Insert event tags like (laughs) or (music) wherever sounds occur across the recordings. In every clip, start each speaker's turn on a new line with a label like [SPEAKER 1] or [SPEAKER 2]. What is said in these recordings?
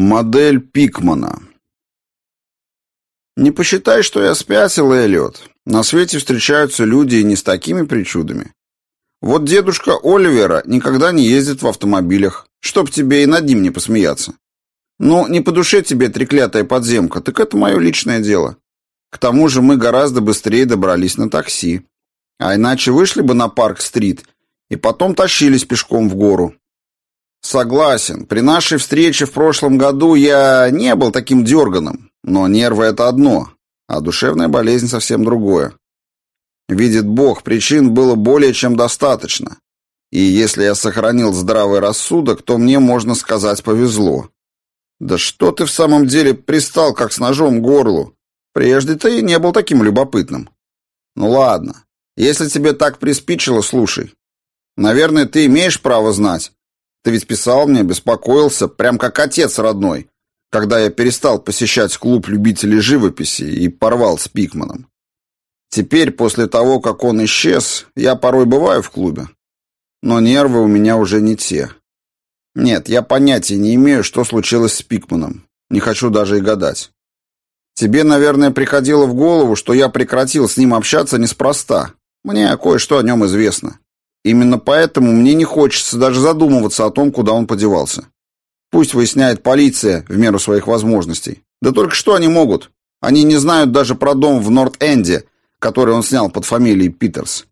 [SPEAKER 1] Модель Пикмана. Не посчитай, что я спятил, Эллиот. На свете встречаются люди и не с такими причудами. Вот дедушка Оливера никогда не ездит в автомобилях, чтоб тебе и над ним не посмеяться. Ну, не по душе тебе треклятая подземка, так это мое личное дело. К тому же мы гораздо быстрее добрались на такси. А иначе вышли бы на Парк-стрит и потом тащились пешком в гору. Согласен, при нашей встрече в прошлом году я не был таким дерганым, но нервы — это одно, а душевная болезнь совсем другое. Видит Бог, причин было более чем достаточно. И если я сохранил здравый рассудок, то мне, можно сказать, повезло. Да что ты в самом деле пристал, как с ножом к горлу? Прежде ты не был таким любопытным. Ну ладно, если тебе так приспичило, слушай. Наверное, ты имеешь право знать, ты ведь писал мне, беспокоился, прям как отец родной, когда я перестал посещать клуб любителей живописи и порвал с Пикманом. Теперь, после того, как он исчез, я порой бываю в клубе. Но нервы у меня уже не те. Нет, я понятия не имею, что случилось с Пикманом. Не хочу даже и гадать. Тебе, наверное, приходило в голову, что я прекратил с ним общаться неспроста. Мне кое-что о нем известно. Именно поэтому мне не хочется даже задумываться о том, куда он подевался. Пусть выясняет полиция в меру своих возможностей. Да только что они могут? Они не знают даже про дом в Норт-Энде, который он снял под фамилией Питерс.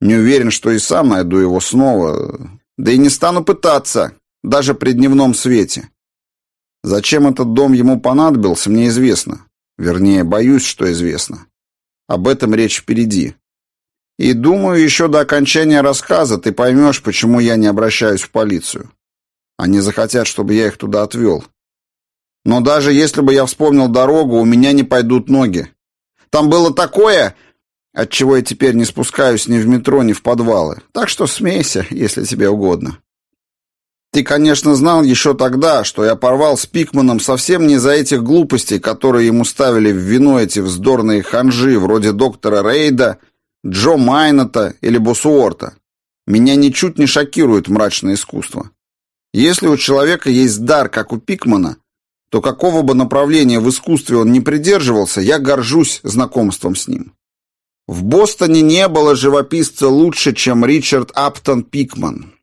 [SPEAKER 1] Не уверен, что и сам найду его снова. Да и не стану пытаться, даже при дневном свете. Зачем этот дом ему понадобился, мне известно. Вернее, боюсь, что известно. Об этом речь впереди. И думаю, еще до окончания рассказа ты поймешь, почему я не обращаюсь в полицию. Они захотят, чтобы я их туда отвел. Но даже если бы я вспомнил дорогу, у меня не пойдут ноги. Там было такое, от чего я теперь не спускаюсь ни в метро, ни в подвалы. Так что смейся, если тебе угодно. Ты, конечно, знал еще тогда, что я порвал с Пикманом совсем не за этих глупостей, которые ему ставили в вино эти вздорные ханжи, вроде доктора Рейда Джо Майната или Босуорта. Меня ничуть не шокирует мрачное искусство. Если у человека есть дар, как у Пикмана, то какого бы направления в искусстве он не придерживался, я горжусь знакомством с ним. В Бостоне не было живописца лучше, чем Ричард Аптон Пикман.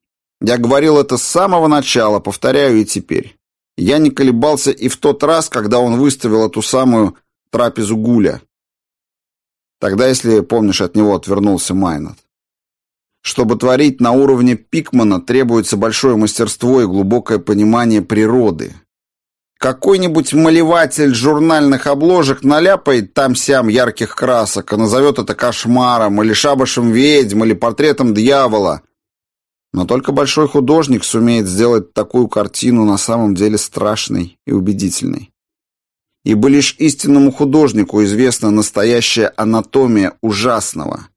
[SPEAKER 1] Я говорил это с самого начала, повторяю и теперь. Я не колебался и в тот раз, когда он выставил эту самую трапезу Гуля. Тогда, если помнишь, от него отвернулся Майнат. Чтобы творить на уровне Пикмана, требуется большое мастерство и глубокое понимание природы. Какой-нибудь малеватель журнальных обложек наляпает там-сям ярких красок, и назовет это кошмаром, или шабашем ведьм, или портретом дьявола. Но только большой художник сумеет сделать такую картину на самом деле страшной и убедительной ибо лишь истинному художнику известна настоящая анатомия ужасного,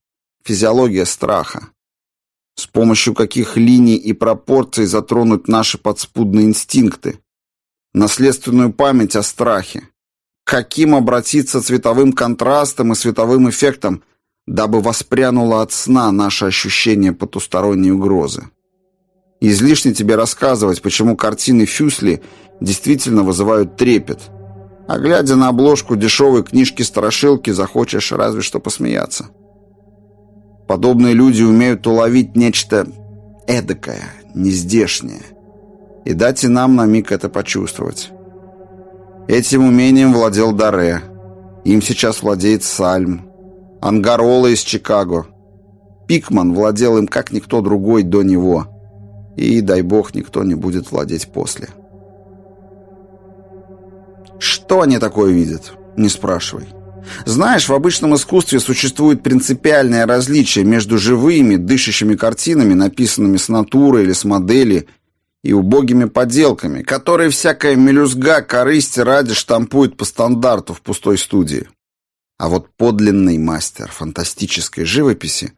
[SPEAKER 1] физиология страха. С помощью каких линий и пропорций затронуть наши подспудные инстинкты, наследственную память о страхе, каким обратиться цветовым контрастом и световым эффектом, дабы воспрянуло от сна наше ощущение потусторонней угрозы. Излишне тебе рассказывать, почему картины Фюсли действительно вызывают трепет – а глядя на обложку дешевой книжки-страшилки, захочешь разве что посмеяться. Подобные люди умеют уловить нечто эдакое, нездешнее, и дать и нам на миг это почувствовать. Этим умением владел Даре. Им сейчас владеет Сальм. Ангарола из Чикаго. Пикман владел им как никто другой до него. И, дай бог, никто не будет владеть после. Что они такое видят? Не спрашивай. Знаешь, в обычном искусстве существует принципиальное различие между живыми, дышащими картинами, написанными с натуры или с модели, и убогими поделками, которые всякая мелюзга корысти ради штампует по стандарту в пустой студии. А вот подлинный мастер фантастической живописи,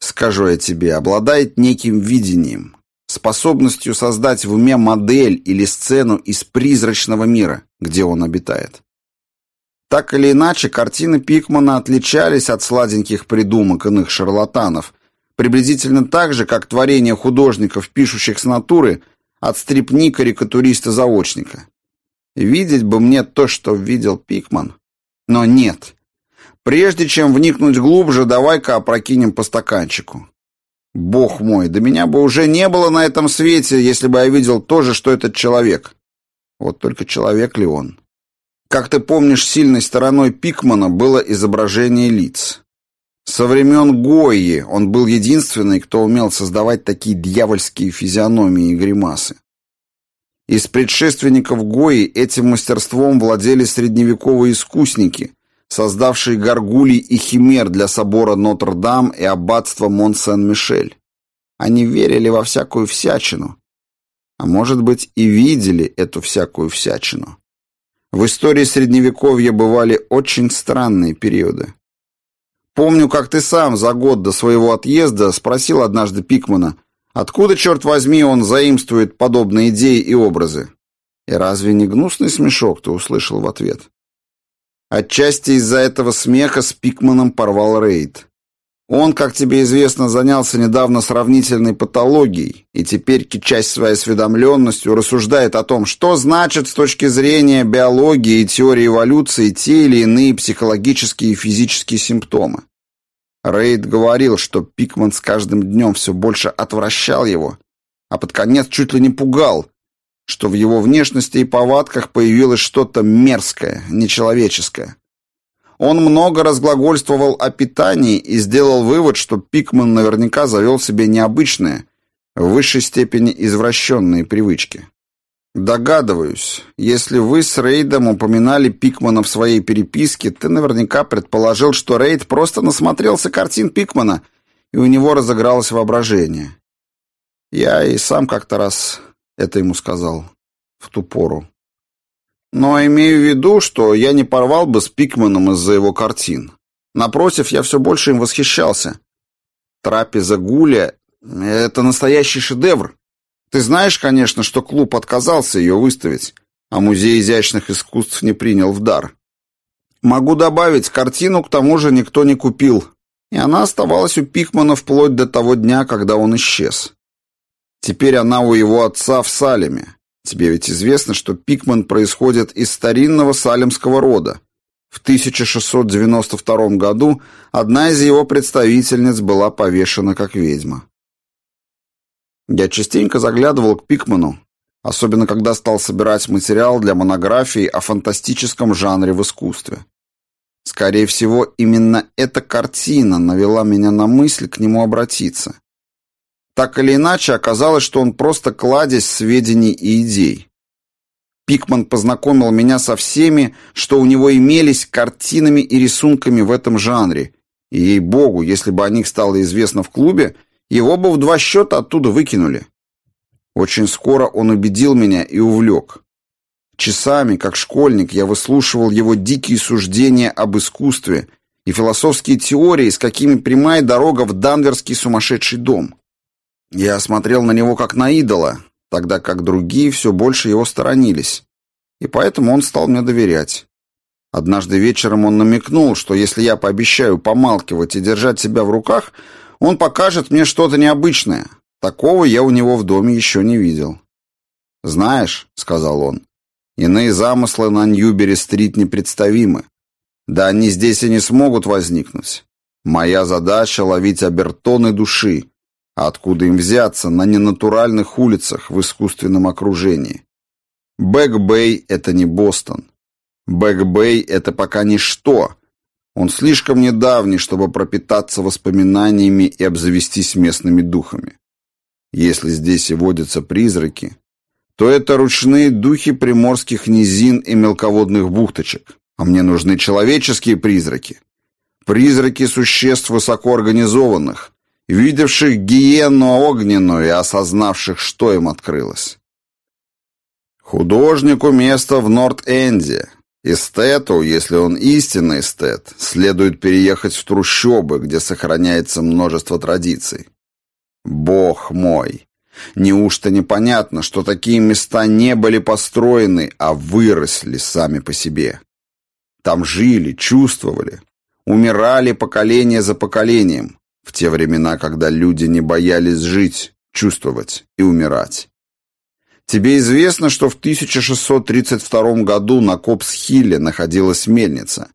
[SPEAKER 1] скажу я тебе, обладает неким видением, способностью создать в уме модель или сцену из призрачного мира, где он обитает. Так или иначе, картины Пикмана отличались от сладеньких придумок иных шарлатанов, приблизительно так же, как творения художников, пишущих с натуры, от стрипни карикатуриста-заочника. Видеть бы мне то, что видел Пикман. Но нет. Прежде чем вникнуть глубже, давай-ка опрокинем по стаканчику. Бог мой, да меня бы уже не было на этом свете, если бы я видел то же, что этот человек. Вот только человек ли он? Как ты помнишь, сильной стороной Пикмана было изображение лиц. Со времен Гойи он был единственный, кто умел создавать такие дьявольские физиономии и гримасы. Из предшественников Гои этим мастерством владели средневековые искусники, создавшие горгулей и химер для собора Нотр-Дам и аббатства Мон-Сен-Мишель. Они верили во всякую всячину, а может быть и видели эту всякую всячину. В истории Средневековья бывали очень странные периоды. Помню, как ты сам за год до своего отъезда спросил однажды Пикмана, откуда, черт возьми, он заимствует подобные идеи и образы. И разве не гнусный смешок ты услышал в ответ? Отчасти из-за этого смеха с Пикманом порвал рейд. Он, как тебе известно, занялся недавно сравнительной патологией и теперь, кичась своей осведомленностью, рассуждает о том, что значит с точки зрения биологии и теории эволюции те или иные психологические и физические симптомы. Рейд говорил, что Пикман с каждым днем все больше отвращал его, а под конец чуть ли не пугал, что в его внешности и повадках появилось что-то мерзкое, нечеловеческое. Он много разглагольствовал о питании и сделал вывод, что Пикман наверняка завел себе необычные, в высшей степени извращенные привычки. Догадываюсь, если вы с Рейдом упоминали Пикмана в своей переписке, ты наверняка предположил, что Рейд просто насмотрелся картин Пикмана, и у него разыгралось воображение. Я и сам как-то раз это ему сказал. В ту пору. Но имею в виду, что я не порвал бы с Пикманом из-за его картин. Напротив, я все больше им восхищался. Трапеза Гуля — это настоящий шедевр. Ты знаешь, конечно, что клуб отказался ее выставить, а Музей изящных искусств не принял в дар. Могу добавить, картину к тому же никто не купил, и она оставалась у Пикмана вплоть до того дня, когда он исчез. Теперь она у его отца в Салеме. Тебе ведь известно, что Пикман происходит из старинного салемского рода. В 1692 году одна из его представительниц была повешена как ведьма. Я частенько заглядывал к Пикману, особенно когда стал собирать материал для монографии о фантастическом жанре в искусстве. Скорее всего, именно эта картина навела меня на мысль к нему обратиться. Так или иначе, оказалось, что он просто кладезь сведений и идей. Пикман познакомил меня со всеми, что у него имелись картинами и рисунками в этом жанре, и, ей-богу, если бы о них стало известно в клубе, его бы в два счета оттуда выкинули. Очень скоро он убедил меня и увлек. Часами, как школьник, я выслушивал его дикие суждения об искусстве и философские теории, с какими прямая дорога в Данверский сумасшедший дом. Я смотрел на него как на идола, тогда как другие все больше его сторонились, и поэтому он стал мне доверять. Однажды вечером он намекнул, что если я пообещаю помалкивать и держать себя в руках, он покажет мне что-то необычное. Такого я у него в доме еще не видел. «Знаешь», — сказал он, — «иные замыслы на Ньюбери-стрит непредставимы. Да они здесь и не смогут возникнуть. Моя задача — ловить обертоны души. А откуда им взяться на ненатуральных улицах в искусственном окружении? Бэк-Бэй — это не Бостон. Бэк-Бэй — это пока ничто, он слишком недавний, чтобы пропитаться воспоминаниями и обзавестись местными духами. Если здесь и водятся призраки, то это ручные духи приморских низин и мелководных бухточек. А мне нужны человеческие призраки. Призраки существ высокоорганизованных, видевших гиену огненную и осознавших, что им открылось. Художнику место в Норт-Энде, Эстету, если он истинный эстет, следует переехать в трущобы, где сохраняется множество традиций. Бог мой! Неужто непонятно, что такие места не были построены, а выросли сами по себе? Там жили, чувствовали, умирали поколение за поколением, в те времена, когда люди не боялись жить, чувствовать и умирать. Тебе известно, что в 1632 году на Копс-Хилле находилась мельница,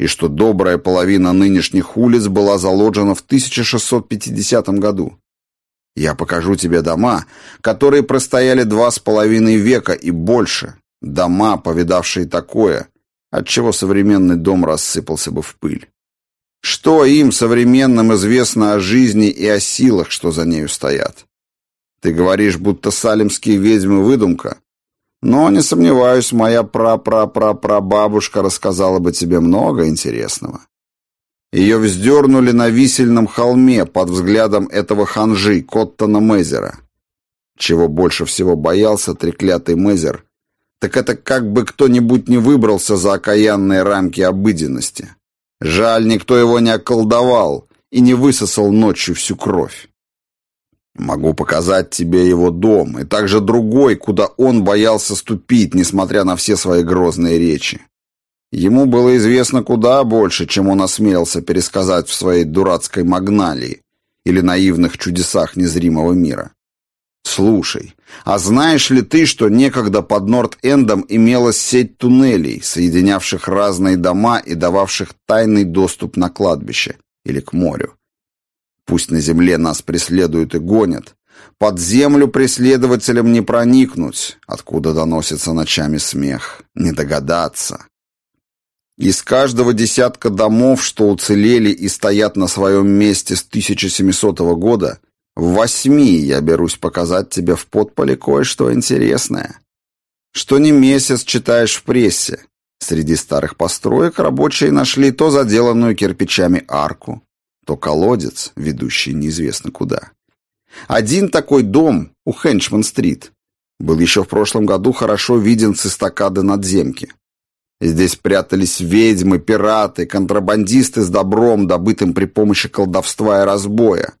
[SPEAKER 1] и что добрая половина нынешних улиц была заложена в 1650 году. Я покажу тебе дома, которые простояли два с половиной века и больше, дома, повидавшие такое, отчего современный дом рассыпался бы в пыль. Что им, современным, известно о жизни и о силах, что за нею стоят? Ты говоришь, будто салимские ведьмы выдумка? Но, не сомневаюсь, моя пра-пра-пра-прабабушка рассказала бы тебе много интересного. Ее вздернули на висельном холме под взглядом этого ханжи, Коттона Мезера. Чего больше всего боялся треклятый Мезер, так это как бы кто-нибудь не выбрался за окаянные рамки обыденности. Жаль, никто его не околдовал и не высосал ночью всю кровь. Могу показать тебе его дом, и также другой, куда он боялся ступить, несмотря на все свои грозные речи. Ему было известно куда больше, чем он осмелился пересказать в своей дурацкой магналии или наивных чудесах незримого мира. Слушай, а знаешь ли ты, что некогда под Норт-Эндом имелась сеть туннелей, соединявших разные дома и дававших тайный доступ на кладбище или к морю? Пусть на земле нас преследуют и гонят, под землю преследователям не проникнуть, откуда доносится ночами смех, не догадаться. Из каждого десятка домов, что уцелели и стоят на своем месте с 1700 года, в восьми я берусь показать тебе в подполе кое-что интересное. Что не месяц читаешь в прессе. Среди старых построек рабочие нашли то заделанную кирпичами арку, то колодец, ведущий неизвестно куда. Один такой дом у Хенчман-стрит был еще в прошлом году хорошо виден с эстакады надземки. Здесь прятались ведьмы, пираты, контрабандисты с добром, добытым при помощи колдовства и разбоя.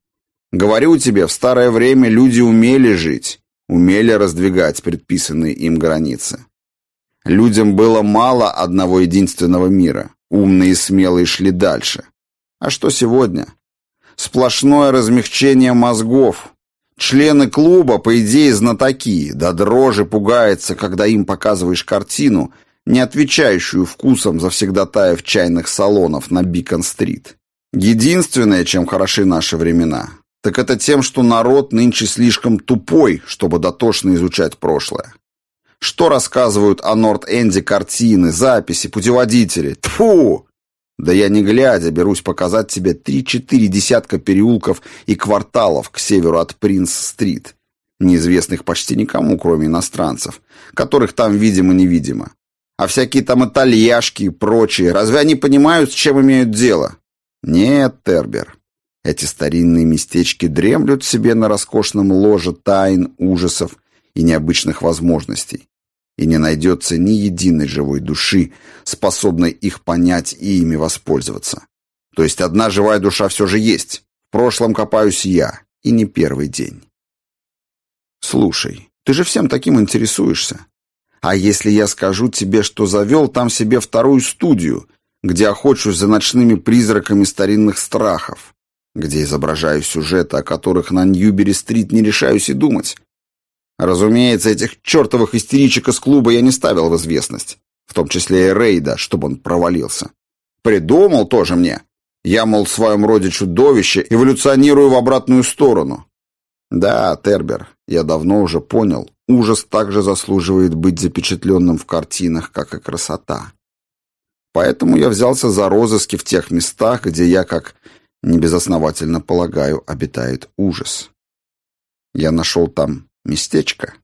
[SPEAKER 1] Говорю тебе, в старое время люди умели жить, умели раздвигать предписанные им границы. Людям было мало одного единственного мира. Умные и смелые шли дальше. А что сегодня? Сплошное размягчение мозгов. Члены клуба, по идее, знатоки, да дрожи пугается, когда им показываешь картину, не отвечающую вкусом завсегдатаев чайных салонов на Бикон-стрит. Единственное, чем хороши наши времена, так это тем, что народ нынче слишком тупой, чтобы дотошно изучать прошлое. Что рассказывают о Норт-Энде картины, записи, путеводители? Тфу! Да я не глядя берусь показать тебе три-четыре десятка переулков и кварталов к северу от Принц-стрит, неизвестных почти никому, кроме иностранцев, которых там видимо-невидимо. А всякие там итальяшки и прочие, разве они понимают, с чем имеют дело? Нет, Тербер. Эти старинные местечки дремлют себе на роскошном ложе тайн, ужасов и необычных возможностей. И не найдется ни единой живой души, способной их понять и ими воспользоваться. То есть одна живая душа все же есть. В прошлом копаюсь я, и не первый день. Слушай, ты же всем таким интересуешься. А если я скажу тебе, что завел там себе вторую студию, где охочусь за ночными призраками старинных страхов, где изображаю сюжеты, о которых на Ньюбери-стрит не решаюсь и думать? Разумеется, этих чертовых истеричек из клуба я не ставил в известность, в том числе и Рейда, чтобы он провалился. Придумал тоже мне. Я, мол, в своем роде чудовище, эволюционирую в обратную сторону. Да, Тербер, я давно уже понял, ужас также заслуживает быть запечатленным в картинах, как и красота. Поэтому я взялся за розыски в тех местах, где я, как небезосновательно полагаю, обитает ужас. Я нашел там местечко.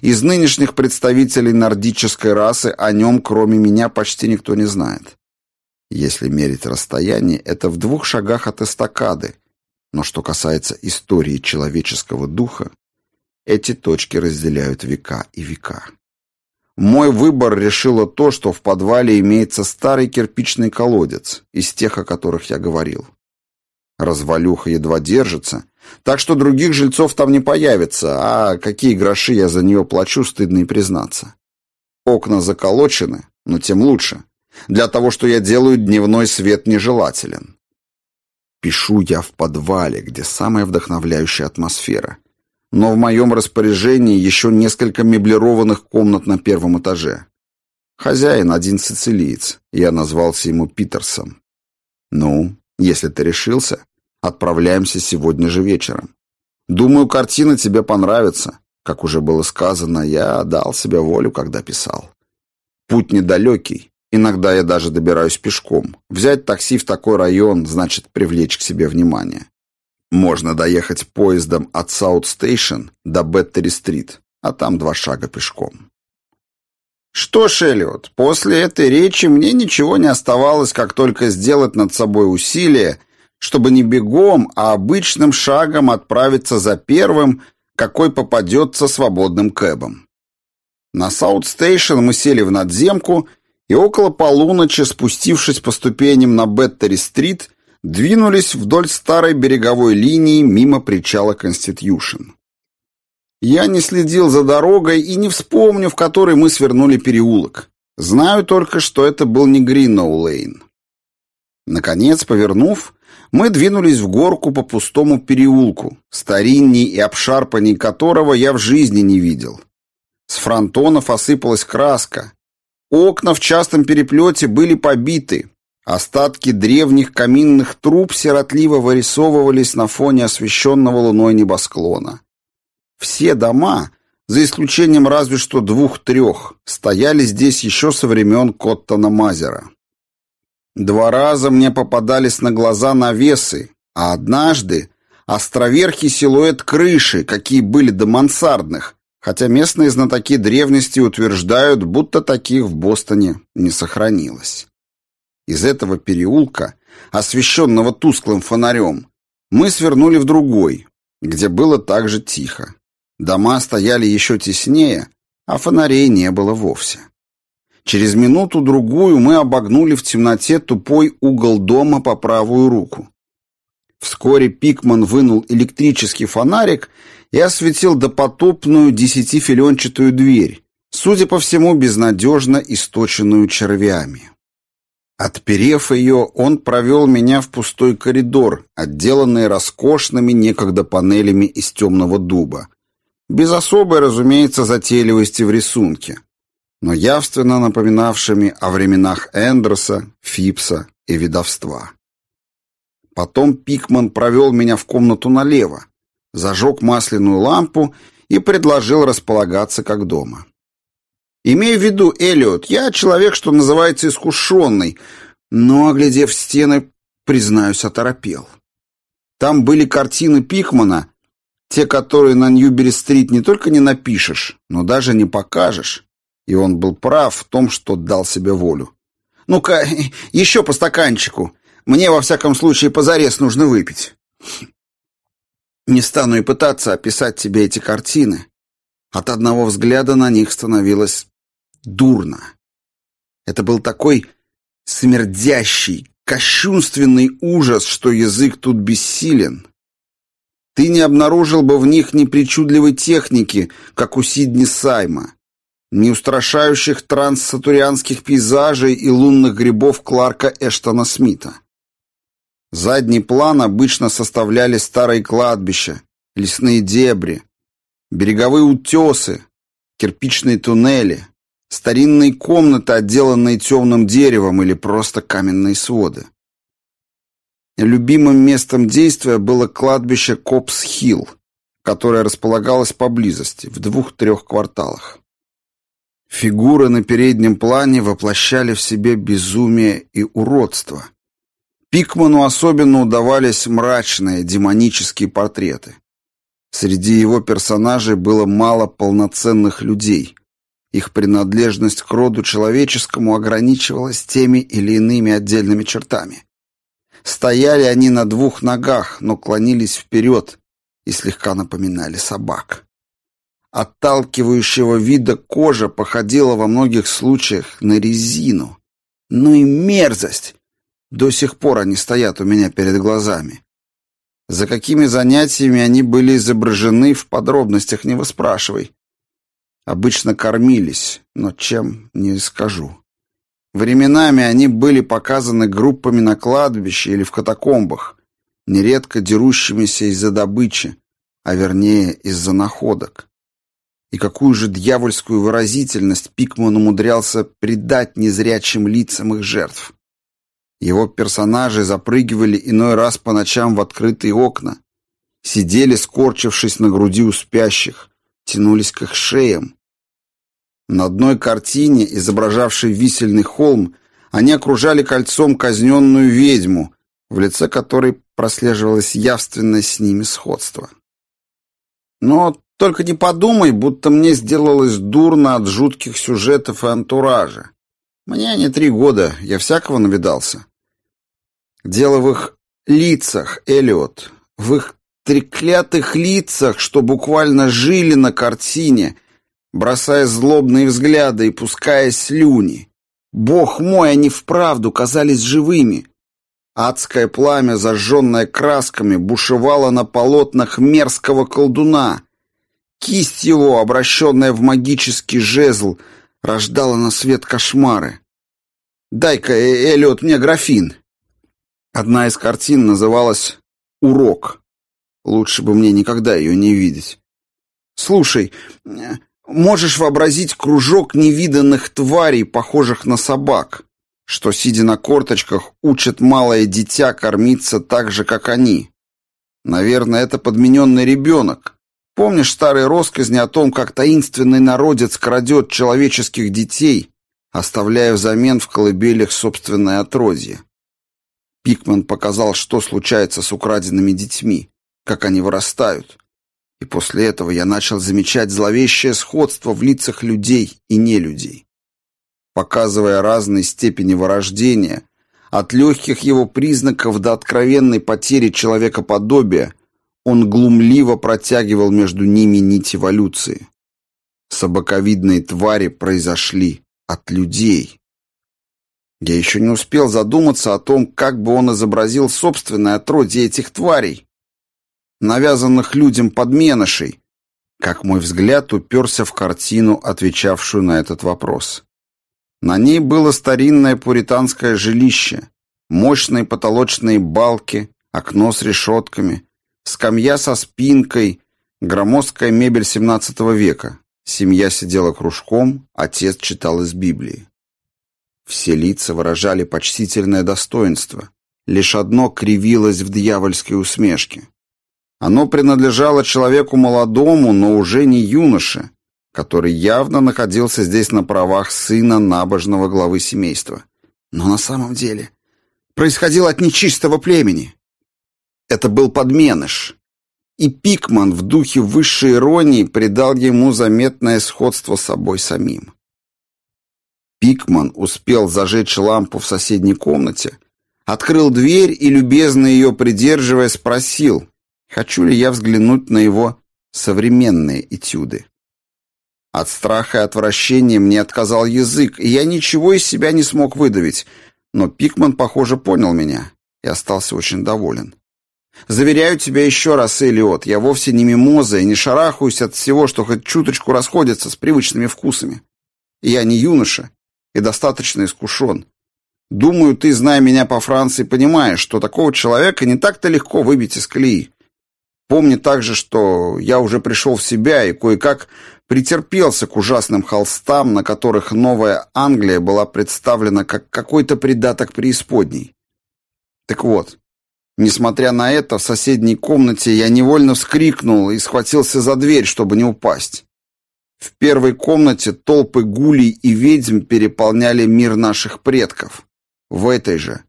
[SPEAKER 1] Из нынешних представителей нордической расы о нем, кроме меня, почти никто не знает. Если мерить расстояние, это в двух шагах от эстакады, но что касается истории человеческого духа, эти точки разделяют века и века. Мой выбор решило то, что в подвале имеется старый кирпичный колодец, из тех, о которых я говорил. Развалюха едва держится, так что других жильцов там не появится, а какие гроши я за нее плачу, стыдно и признаться. Окна заколочены, но тем лучше. Для того, что я делаю, дневной свет нежелателен. Пишу я в подвале, где самая вдохновляющая атмосфера. но в моем распоряжении еще несколько меблированных комнат на первом этаже. Хозяин один сицилиец, я назвался ему Питерсом. Ну, если ты решился, отправляемся сегодня же вечером. Думаю, картина тебе понравится. Как уже было сказано, я дал себе волю, когда писал. Путь недалекий, иногда я даже добираюсь пешком. Взять такси в такой район значит привлечь к себе внимание. Можно доехать поездом от Саут-Стейшн до Беттери-стрит, а там два шага пешком. Что ж, Эллиот, после этой речи мне ничего не оставалось, как только сделать над собой усилие, чтобы не бегом, а обычным шагом отправиться за первым, какой попадется свободным кэбом. На Саут-Стейшн мы сели в надземку и около полуночи, спустившись по ступеням на Беттери-стрит, двинулись вдоль старой береговой линии мимо причала Конститюшн. Я не следил за дорогой и не вспомню, в который мы свернули переулок. Знаю только, что это был не Гриноу-Лейн. Наконец, повернув, мы двинулись в горку по пустому переулку, старинней и обшарпанней которого я в жизни не видел. С фронтонов осыпалась краска. Окна в частом переплете были побиты, Остатки древних каминных труб сиротливо вырисовывались на фоне освещенного луной небосклона. Все дома, за исключением разве что двух-трех, стояли здесь еще со времен Коттона Мазера. Два раза мне попадались на глаза навесы, а однажды островерхий силуэт крыши, какие были до мансардных, хотя местные знатоки древности утверждают, будто таких в Бостоне не сохранилось. Из этого переулка, освещенного тусклым фонарем, мы свернули в другой, где было так же тихо. Дома стояли еще теснее, а фонарей не было вовсе. Через минуту-другую мы обогнули в темноте тупой угол дома по правую руку. Вскоре Пикман вынул электрический фонарик и осветил допотопную десятифиленчатую дверь, судя по всему, безнадежно источенную червями. Отперев ее, он провел меня в пустой коридор, отделанный роскошными некогда панелями из темного дуба. Без особой, разумеется, затейливости в рисунке, но явственно напоминавшими о временах Эндерса, Фипса и видовства. Потом Пикман провел меня в комнату налево, зажег масляную лампу и предложил располагаться как дома. Имею в виду, Эллиот, я человек, что называется, искушенный, но, оглядев стены, признаюсь, оторопел. Там были картины Пикмана, те, которые на Ньюбери-стрит не только не напишешь, но даже не покажешь. И он был прав в том, что дал себе волю. «Ну-ка, (laughs) еще по стаканчику. Мне, во всяком случае, позарез нужно выпить». Не стану и пытаться описать тебе эти картины. От одного взгляда на них становилось дурно. Это был такой смердящий, кощунственный ужас, что язык тут бессилен. Ты не обнаружил бы в них ни причудливой техники, как у Сидни Сайма, ни устрашающих транссатурианских пейзажей и лунных грибов Кларка Эштона Смита. Задний план обычно составляли старые кладбища, лесные дебри, береговые утесы, кирпичные туннели, Старинные комнаты, отделанные темным деревом или просто каменные своды. Любимым местом действия было кладбище Копс-Хилл, которое располагалось поблизости, в двух-трех кварталах. Фигуры на переднем плане воплощали в себе безумие и уродство. Пикману особенно удавались мрачные демонические портреты. Среди его персонажей было мало полноценных людей, их принадлежность к роду человеческому ограничивалась теми или иными отдельными чертами. Стояли они на двух ногах, но клонились вперед и слегка напоминали собак. Отталкивающего вида кожа походила во многих случаях на резину. Ну и мерзость! До сих пор они стоят у меня перед глазами. За какими занятиями они были изображены, в подробностях не выспрашивай. Обычно кормились, но чем, не скажу. Временами они были показаны группами на кладбище или в катакомбах, нередко дерущимися из-за добычи, а вернее из-за находок. И какую же дьявольскую выразительность Пикман умудрялся придать незрячим лицам их жертв. Его персонажи запрыгивали иной раз по ночам в открытые окна, сидели, скорчившись на груди у спящих, тянулись к их шеям. На одной картине, изображавшей висельный холм, они окружали кольцом казненную ведьму, в лице которой прослеживалось явственное с ними сходство. Но только не подумай, будто мне сделалось дурно от жутких сюжетов и антуража. Мне не три года, я всякого навидался. Дело в их лицах, Элиот, в их треклятых лицах, что буквально жили на картине, бросая злобные взгляды и пуская слюни. Бог мой, они вправду казались живыми. Адское пламя, зажженное красками, бушевало на полотнах мерзкого колдуна. Кисть его, обращенная в магический жезл, рождала на свет кошмары. «Дай-ка, э, Эллиот, мне графин». Одна из картин называлась «Урок». Лучше бы мне никогда ее не видеть. «Слушай, Можешь вообразить кружок невиданных тварей, похожих на собак, что, сидя на корточках, учат малое дитя кормиться так же, как они. Наверное, это подмененный ребенок. Помнишь старые россказни о том, как таинственный народец крадет человеческих детей, оставляя взамен в колыбелях собственное отродье? Пикман показал, что случается с украденными детьми, как они вырастают. И после этого я начал замечать зловещее сходство в лицах людей и нелюдей. Показывая разные степени вырождения, от легких его признаков до откровенной потери человекоподобия, он глумливо протягивал между ними нить эволюции. Собаковидные твари произошли от людей. Я еще не успел задуматься о том, как бы он изобразил собственное отродье этих тварей, навязанных людям подменышей, как мой взгляд уперся в картину, отвечавшую на этот вопрос. На ней было старинное пуританское жилище, мощные потолочные балки, окно с решетками, скамья со спинкой, громоздкая мебель XVII века. Семья сидела кружком, отец читал из Библии. Все лица выражали почтительное достоинство. Лишь одно кривилось в дьявольской усмешке. Оно принадлежало человеку молодому, но уже не юноше, который явно находился здесь на правах сына набожного главы семейства. Но на самом деле происходил от нечистого племени. Это был подменыш. И Пикман в духе высшей иронии придал ему заметное сходство с собой самим. Пикман успел зажечь лампу в соседней комнате, открыл дверь и, любезно ее придерживая, спросил, Хочу ли я взглянуть на его современные этюды? От страха и отвращения мне отказал язык, и я ничего из себя не смог выдавить, но Пикман, похоже, понял меня и остался очень доволен. Заверяю тебя еще раз, Элиот, я вовсе не мимоза и не шарахаюсь от всего, что хоть чуточку расходится с привычными вкусами. Я не юноша и достаточно искушен. Думаю, ты, зная меня по Франции, понимаешь, что такого человека не так-то легко выбить из колеи. Помни также, что я уже пришел в себя и кое-как претерпелся к ужасным холстам, на которых Новая Англия была представлена как какой-то придаток преисподней. Так вот, несмотря на это, в соседней комнате я невольно вскрикнул и схватился за дверь, чтобы не упасть. В первой комнате толпы гулей и ведьм переполняли мир наших предков. В этой же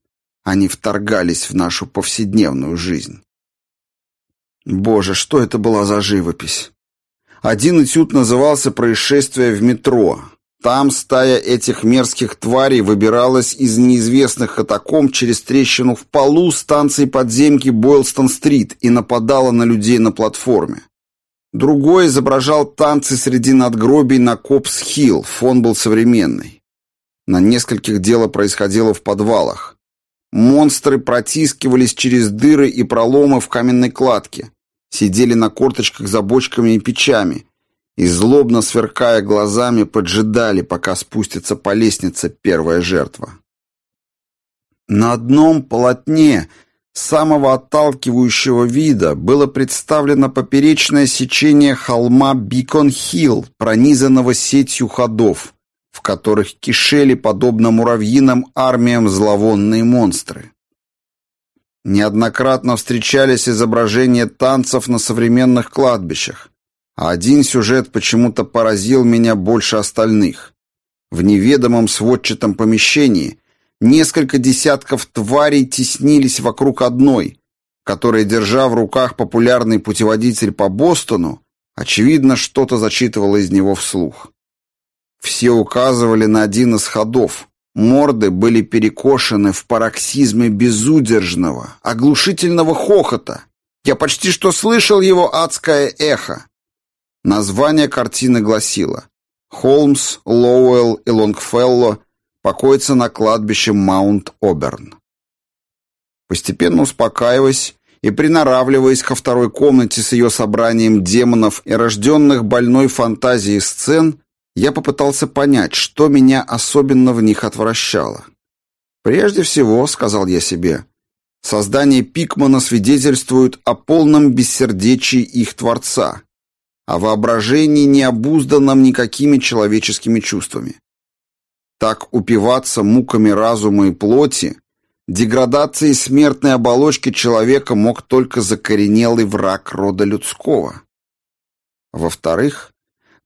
[SPEAKER 1] они вторгались в нашу повседневную жизнь. Боже, что это была за живопись? Один этюд назывался «Происшествие в метро». Там стая этих мерзких тварей выбиралась из неизвестных катакомб через трещину в полу станции подземки Бойлстон-стрит и нападала на людей на платформе. Другой изображал танцы среди надгробий на Копс-Хилл, фон был современный. На нескольких дело происходило в подвалах. Монстры протискивались через дыры и проломы в каменной кладке сидели на корточках за бочками и печами и, злобно сверкая глазами, поджидали, пока спустится по лестнице первая жертва. На одном полотне самого отталкивающего вида было представлено поперечное сечение холма Бикон-Хилл, пронизанного сетью ходов, в которых кишели, подобно муравьиным армиям, зловонные монстры. Неоднократно встречались изображения танцев на современных кладбищах, а один сюжет почему-то поразил меня больше остальных. В неведомом сводчатом помещении несколько десятков тварей теснились вокруг одной, которая, держа в руках популярный путеводитель по Бостону, очевидно, что-то зачитывала из него вслух. Все указывали на один из ходов. Морды были перекошены в пароксизме безудержного, оглушительного хохота. Я почти что слышал его адское эхо. Название картины гласило «Холмс, Лоуэлл и Лонгфелло покоятся на кладбище Маунт-Оберн». Постепенно успокаиваясь и приноравливаясь ко второй комнате с ее собранием демонов и рожденных больной фантазией сцен, я попытался понять, что меня особенно в них отвращало. «Прежде всего», — сказал я себе, — «создание Пикмана свидетельствует о полном бессердечии их творца» о воображении, необузданном никакими человеческими чувствами. Так упиваться муками разума и плоти, деградацией смертной оболочки человека мог только закоренелый враг рода людского. Во-вторых,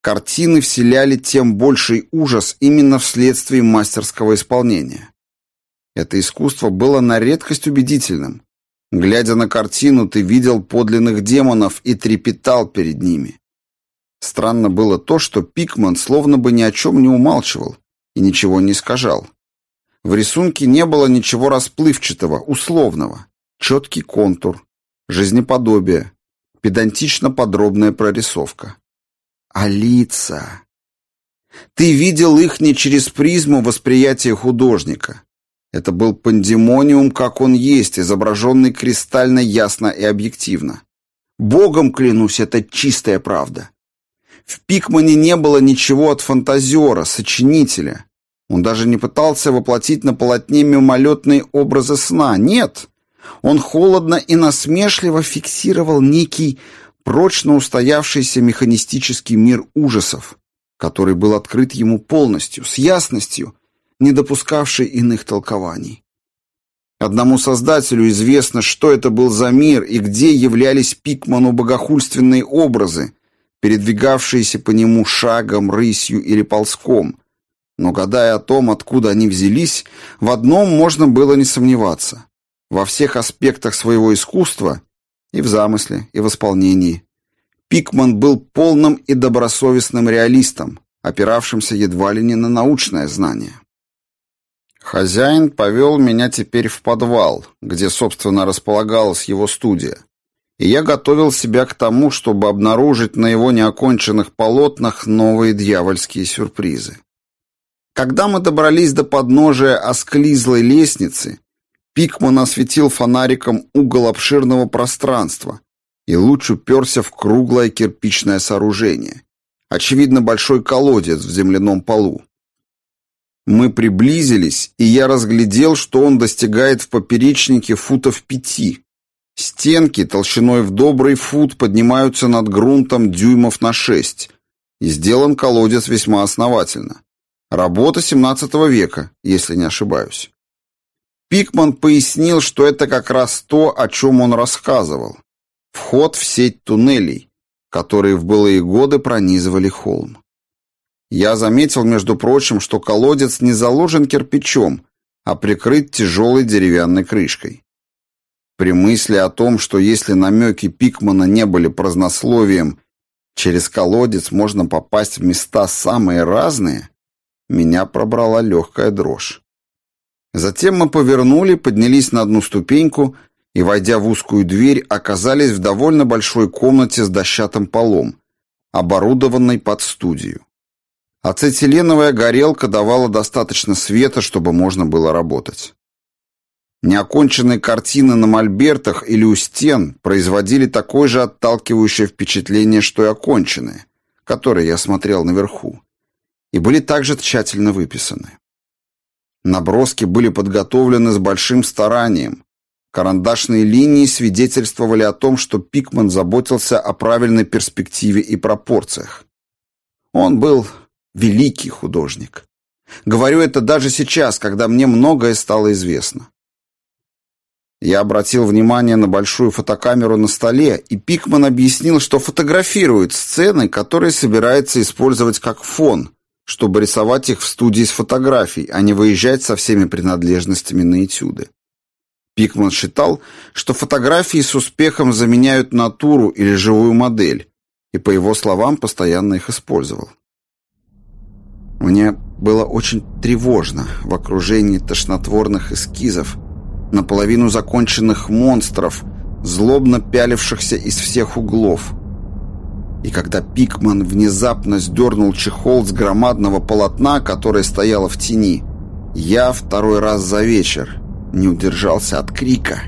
[SPEAKER 1] картины вселяли тем больший ужас именно вследствие мастерского исполнения. Это искусство было на редкость убедительным. Глядя на картину, ты видел подлинных демонов и трепетал перед ними. Странно было то, что Пикман словно бы ни о чем не умалчивал и ничего не искажал. В рисунке не было ничего расплывчатого, условного. Четкий контур, жизнеподобие, педантично подробная прорисовка. А лица... Ты видел их не через призму восприятия художника. Это был пандемониум, как он есть, изображенный кристально ясно и объективно. Богом клянусь, это чистая правда. В Пикмане не было ничего от фантазера, сочинителя. Он даже не пытался воплотить на полотне мимолетные образы сна. Нет. Он холодно и насмешливо фиксировал некий прочно устоявшийся механистический мир ужасов, который был открыт ему полностью, с ясностью, не допускавший иных толкований. Одному создателю известно, что это был за мир и где являлись Пикману богохульственные образы, передвигавшиеся по нему шагом, рысью или ползком. Но гадая о том, откуда они взялись, в одном можно было не сомневаться. Во всех аспектах своего искусства, и в замысле, и в исполнении, Пикман был полным и добросовестным реалистом, опиравшимся едва ли не на научное знание. Хозяин повел меня теперь в подвал, где, собственно, располагалась его студия и я готовил себя к тому, чтобы обнаружить на его неоконченных полотнах новые дьявольские сюрпризы. Когда мы добрались до подножия осклизлой лестницы, Пикман осветил фонариком угол обширного пространства, и луч уперся в круглое кирпичное сооружение, очевидно, большой колодец в земляном полу. Мы приблизились, и я разглядел, что он достигает в поперечнике футов пяти, Стенки толщиной в добрый фут поднимаются над грунтом дюймов на шесть, и сделан колодец весьма основательно. Работа 17 века, если не ошибаюсь. Пикман пояснил, что это как раз то, о чем он рассказывал. Вход в сеть туннелей, которые в былые годы пронизывали холм. Я заметил, между прочим, что колодец не заложен кирпичом, а прикрыт тяжелой деревянной крышкой. При мысли о том, что если намеки Пикмана не были празднословием, через колодец можно попасть в места самые разные, меня пробрала легкая дрожь. Затем мы повернули, поднялись на одну ступеньку и, войдя в узкую дверь, оказались в довольно большой комнате с дощатым полом, оборудованной под студию. Ацетиленовая горелка давала достаточно света, чтобы можно было работать. Неоконченные картины на мольбертах или у стен производили такое же отталкивающее впечатление, что и оконченные, которые я смотрел наверху, и были также тщательно выписаны. Наброски были подготовлены с большим старанием. Карандашные линии свидетельствовали о том, что Пикман заботился о правильной перспективе и пропорциях. Он был великий художник. Говорю это даже сейчас, когда мне многое стало известно. Я обратил внимание на большую фотокамеру на столе, и Пикман объяснил, что фотографирует сцены, которые собирается использовать как фон, чтобы рисовать их в студии с фотографий, а не выезжать со всеми принадлежностями на этюды. Пикман считал, что фотографии с успехом заменяют натуру или живую модель, и, по его словам, постоянно их использовал. Мне было очень тревожно в окружении тошнотворных эскизов, наполовину законченных монстров, злобно пялившихся из всех углов. И когда Пикман внезапно сдернул чехол с громадного полотна, которое стояло в тени, я второй раз за вечер не удержался от крика.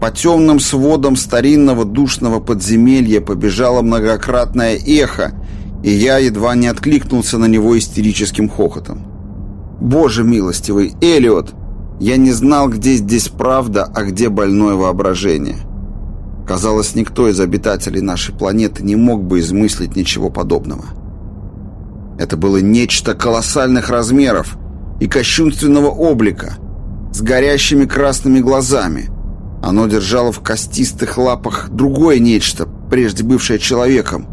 [SPEAKER 1] По темным сводам старинного душного подземелья побежало многократное эхо, и я едва не откликнулся на него истерическим хохотом. «Боже милостивый, Элиот!» Я не знал, где здесь правда, а где больное воображение. Казалось, никто из обитателей нашей планеты не мог бы измыслить ничего подобного. Это было нечто колоссальных размеров и кощунственного облика, с горящими красными глазами. Оно держало в костистых лапах другое нечто, прежде бывшее человеком,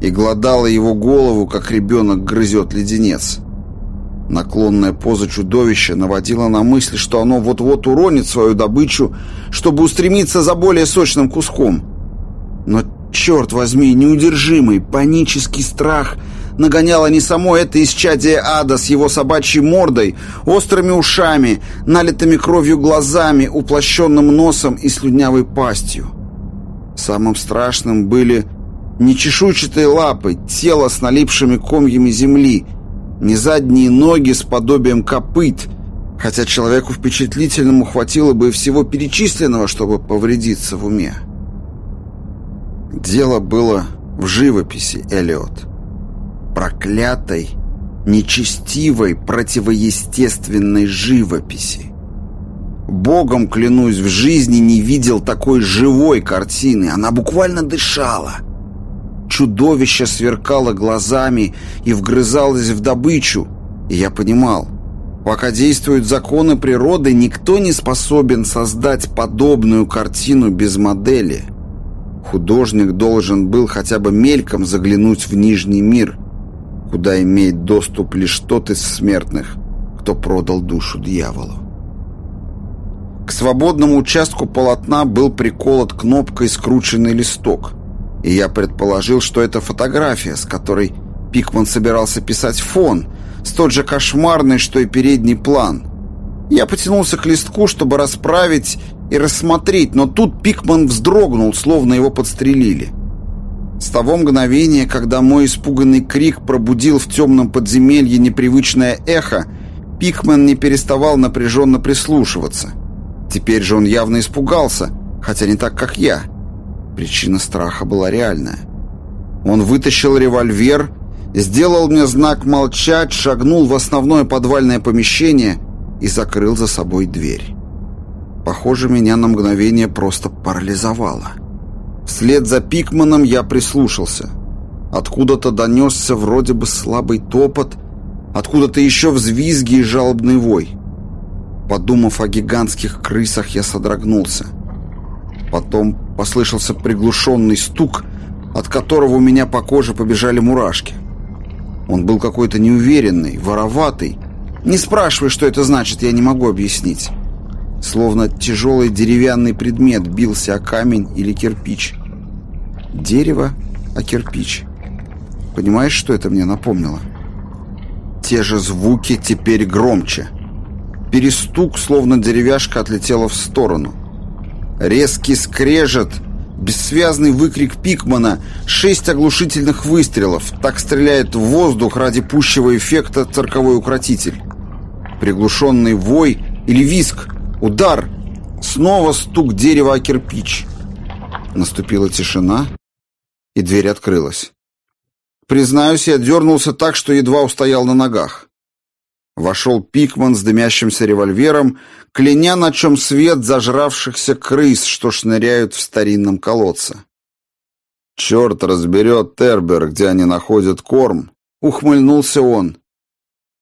[SPEAKER 1] и гладало его голову, как ребенок грызет леденец. Наклонная поза чудовища наводила на мысль, что оно вот-вот уронит свою добычу, чтобы устремиться за более сочным куском. Но, черт возьми, неудержимый панический страх нагоняло не само это исчадие ада с его собачьей мордой, острыми ушами, налитыми кровью глазами, уплощенным носом и слюнявой пастью. Самым страшным были не чешуйчатые лапы, тело с налипшими комьями земли — ни задние ноги с подобием копыт, хотя человеку впечатлительному хватило бы всего перечисленного, чтобы повредиться в уме. Дело было в живописи, Элиот. Проклятой, нечестивой, противоестественной живописи. Богом, клянусь, в жизни не видел такой живой картины. Она буквально дышала. Чудовище сверкало глазами и вгрызалось в добычу. И я понимал, пока действуют законы природы, никто не способен создать подобную картину без модели. Художник должен был хотя бы мельком заглянуть в Нижний мир, куда имеет доступ лишь тот из смертных, кто продал душу дьяволу. К свободному участку полотна был приколот кнопкой скрученный листок – и я предположил, что это фотография, с которой Пикман собирался писать фон, столь же кошмарный, что и передний план. Я потянулся к листку, чтобы расправить и рассмотреть, но тут Пикман вздрогнул, словно его подстрелили. С того мгновения, когда мой испуганный крик пробудил в темном подземелье непривычное эхо, Пикман не переставал напряженно прислушиваться. Теперь же он явно испугался, хотя не так, как я — Причина страха была реальная. Он вытащил револьвер, сделал мне знак молчать, шагнул в основное подвальное помещение и закрыл за собой дверь. Похоже, меня на мгновение просто парализовало. Вслед за Пикманом я прислушался. Откуда-то донесся вроде бы слабый топот, откуда-то еще взвизги и жалобный вой. Подумав о гигантских крысах, я содрогнулся. Потом послышался приглушенный стук, от которого у меня по коже побежали мурашки. Он был какой-то неуверенный, вороватый. Не спрашивай, что это значит, я не могу объяснить. Словно тяжелый деревянный предмет бился о камень или кирпич. Дерево, а кирпич. Понимаешь, что это мне напомнило? Те же звуки теперь громче. Перестук, словно деревяшка отлетела в сторону. Резкий скрежет, бессвязный выкрик Пикмана, шесть оглушительных выстрелов. Так стреляет в воздух ради пущего эффекта цирковой укротитель. Приглушенный вой или виск, удар, снова стук дерева о кирпич. Наступила тишина, и дверь открылась. Признаюсь, я дернулся так, что едва устоял на ногах. Вошел Пикман с дымящимся револьвером, кляня на чем свет зажравшихся крыс, что шныряют в старинном колодце. «Черт разберет Тербер, где они находят корм», — ухмыльнулся он.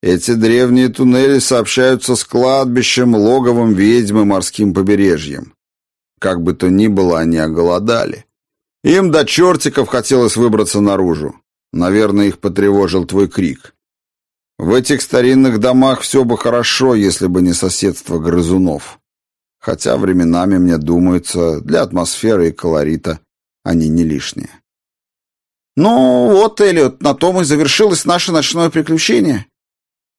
[SPEAKER 1] «Эти древние туннели сообщаются с кладбищем, логовом ведьмы, морским побережьем. Как бы то ни было, они оголодали. Им до чертиков хотелось выбраться наружу. Наверное, их потревожил твой крик. В этих старинных домах все бы хорошо, если бы не соседство грызунов. Хотя временами, мне думается, для атмосферы и колорита они не лишние. «Ну вот, Эллиот, на том и завершилось наше ночное приключение.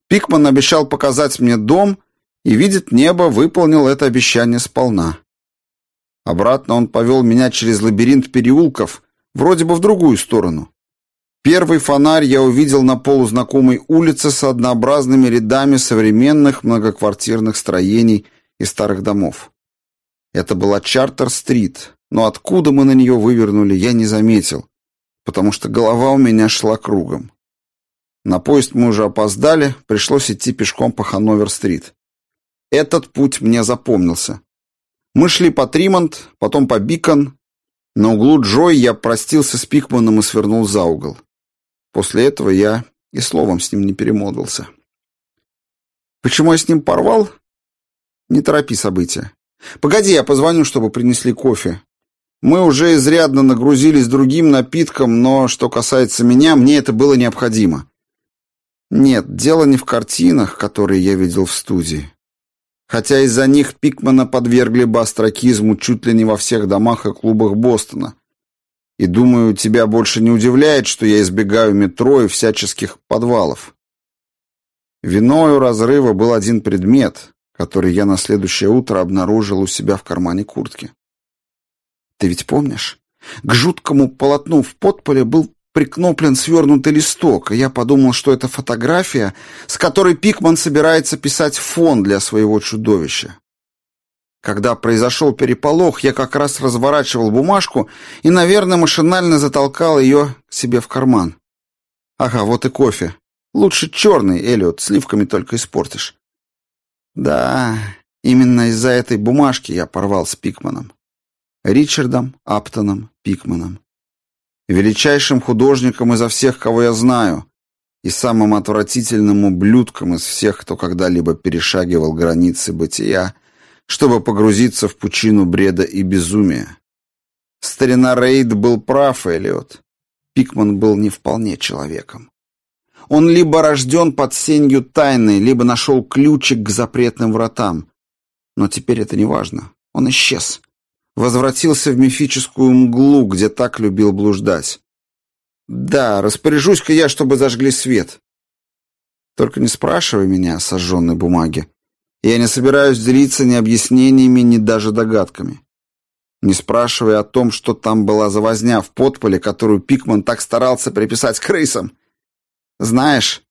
[SPEAKER 1] Пикман обещал показать мне дом, и, видит небо, выполнил это обещание сполна. Обратно он повел меня через лабиринт переулков, вроде бы в другую сторону. Первый фонарь я увидел на полузнакомой улице с однообразными рядами современных многоквартирных строений и старых домов. Это была Чартер-стрит, но откуда мы на нее вывернули, я не заметил, потому что голова у меня шла кругом. На поезд мы уже опоздали, пришлось идти пешком по Ханновер-стрит. Этот путь мне запомнился. Мы шли по Тримонт, потом по Бикон. На углу Джой я простился с Пикманом и свернул за угол. После этого я и словом с ним не перемолвился. Почему я с ним порвал? Не торопи события. Погоди, я позвоню, чтобы принесли кофе. Мы уже изрядно нагрузились другим напитком, но что касается меня, мне это было необходимо. Нет, дело не в картинах, которые я видел в студии. Хотя из-за них Пикмана подвергли бы астракизму чуть ли не во всех домах и клубах Бостона, и думаю, тебя больше не удивляет, что я избегаю метро и всяческих подвалов. Виною разрыва был один предмет, который я на следующее утро обнаружил у себя в кармане куртки. Ты ведь помнишь? К жуткому полотну в подполе был прикноплен свернутый листок, и я подумал, что это фотография, с которой Пикман собирается писать фон для своего чудовища. Когда произошел переполох, я как раз разворачивал бумажку и, наверное, машинально затолкал ее себе в карман. Ага, вот и кофе. Лучше черный, Эллиот, сливками только испортишь. Да, именно из-за этой бумажки я порвал с Пикманом. Ричардом Аптоном Пикманом. Величайшим художником изо всех, кого я знаю, и самым отвратительным ублюдком из всех, кто когда-либо перешагивал границы бытия — чтобы погрузиться в пучину бреда и безумия. Старина Рейд был прав, Эллиот. Пикман был не вполне человеком. Он либо рожден под сенью тайны, либо нашел ключик к запретным вратам. Но теперь это не важно. Он исчез. Возвратился в мифическую мглу, где так любил блуждать. Да, распоряжусь-ка я, чтобы зажгли свет. Только не спрашивай меня о сожженной бумаге. Я не собираюсь делиться ни объяснениями, ни даже догадками. Не спрашивая о том, что там была за возня в подполе, которую Пикман так старался приписать крысам. Знаешь,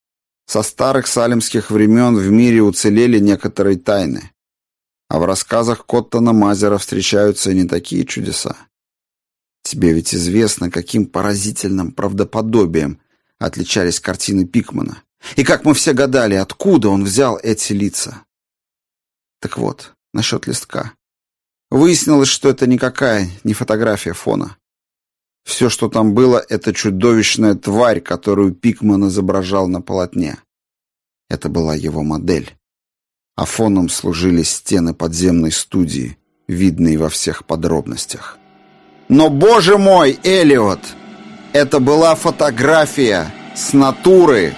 [SPEAKER 1] со старых салемских времен в мире уцелели некоторые тайны. А в рассказах Коттона Мазера встречаются не такие чудеса. Тебе ведь известно, каким поразительным правдоподобием отличались картины Пикмана. И как мы все гадали, откуда он взял эти лица. Так вот, насчет листка. Выяснилось, что это никакая не фотография фона. Все, что там было, это чудовищная тварь, которую Пикман изображал на полотне. Это была его модель. А фоном служили стены подземной студии, видные во всех подробностях. Но, боже мой, Элиот! Это была фотография с натуры!